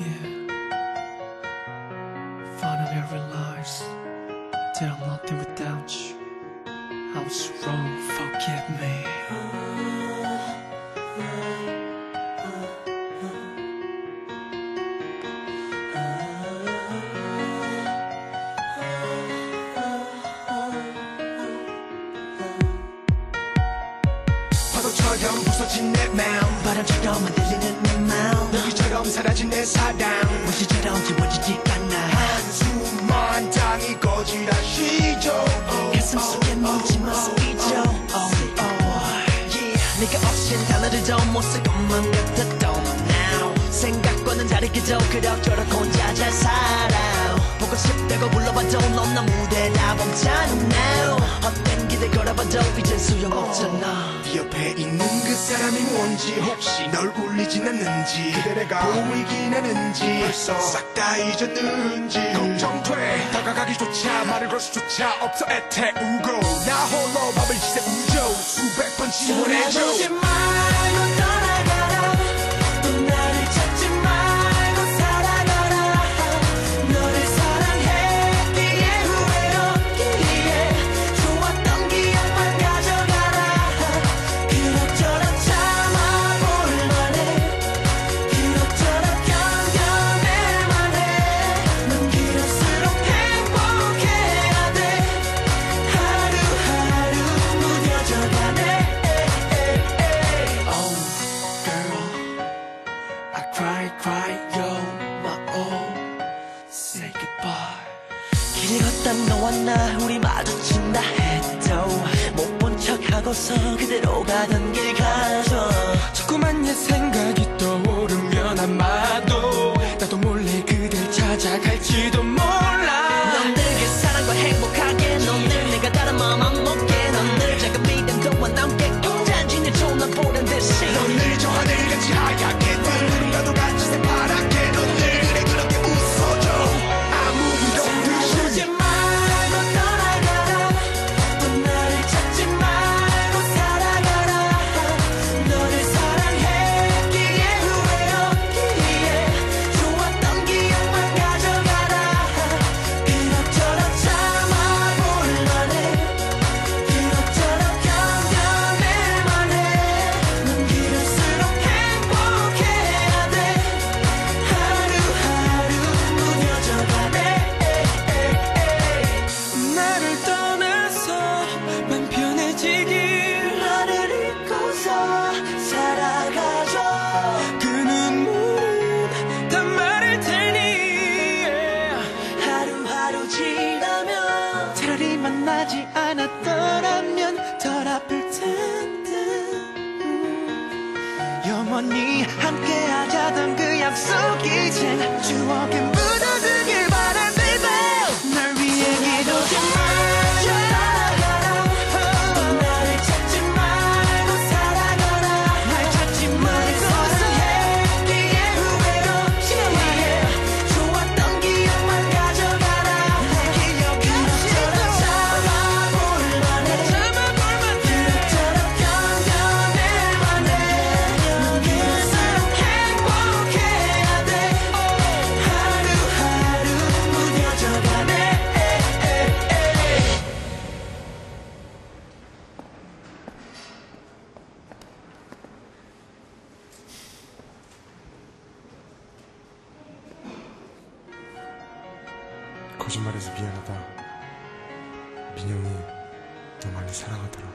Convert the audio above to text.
Yeah. Finally realized that I'm nothing without you. I was wrong, forgive me. 파도처럼 부서진 내 마음. 바람처럼 흔들리는 내 마음. 여기처럼 사라진 내 사랑. 무시처럼 지워지지 않아. 한숨만 땅이 거지라시죠. 가슴 속에 묻지마 yeah. 네가 없인 단어를 더못쓸 것만 같았던 now. 생각과는 다르게도 그럭저럭 혼자 잘 살아 싶다고 불러봐도 넌나 무대다 멈잖아 헛된 기대 걸어봐도 이젠 소용없잖아. 네 옆에 있는 그 사람이 뭔지 혹시 널 울리진 않는지 그대 내가 보이긴 하는지 벌써 싹 다 잊었는지 걱정돼. 다가가기조차 말을 걸 수조차 없어 애태우고. 나 홀로 밤을 지새 우죠. 수백 번 지원해줘 cry cry yo my all Say goodbye. 길 걷다 너와 나 우리 마주친다 해도 못 본 척하고서 그대로 가던 길 가죠. 자꾸만 옛 생각이 떠오르면 아마 만나지 않았더라면 덜 아플 텐데 음. 영원히 함께하자던 그 약속 이젠 추억에 거짓말해서 미안하다. 민영이 너 많이 사랑하더라.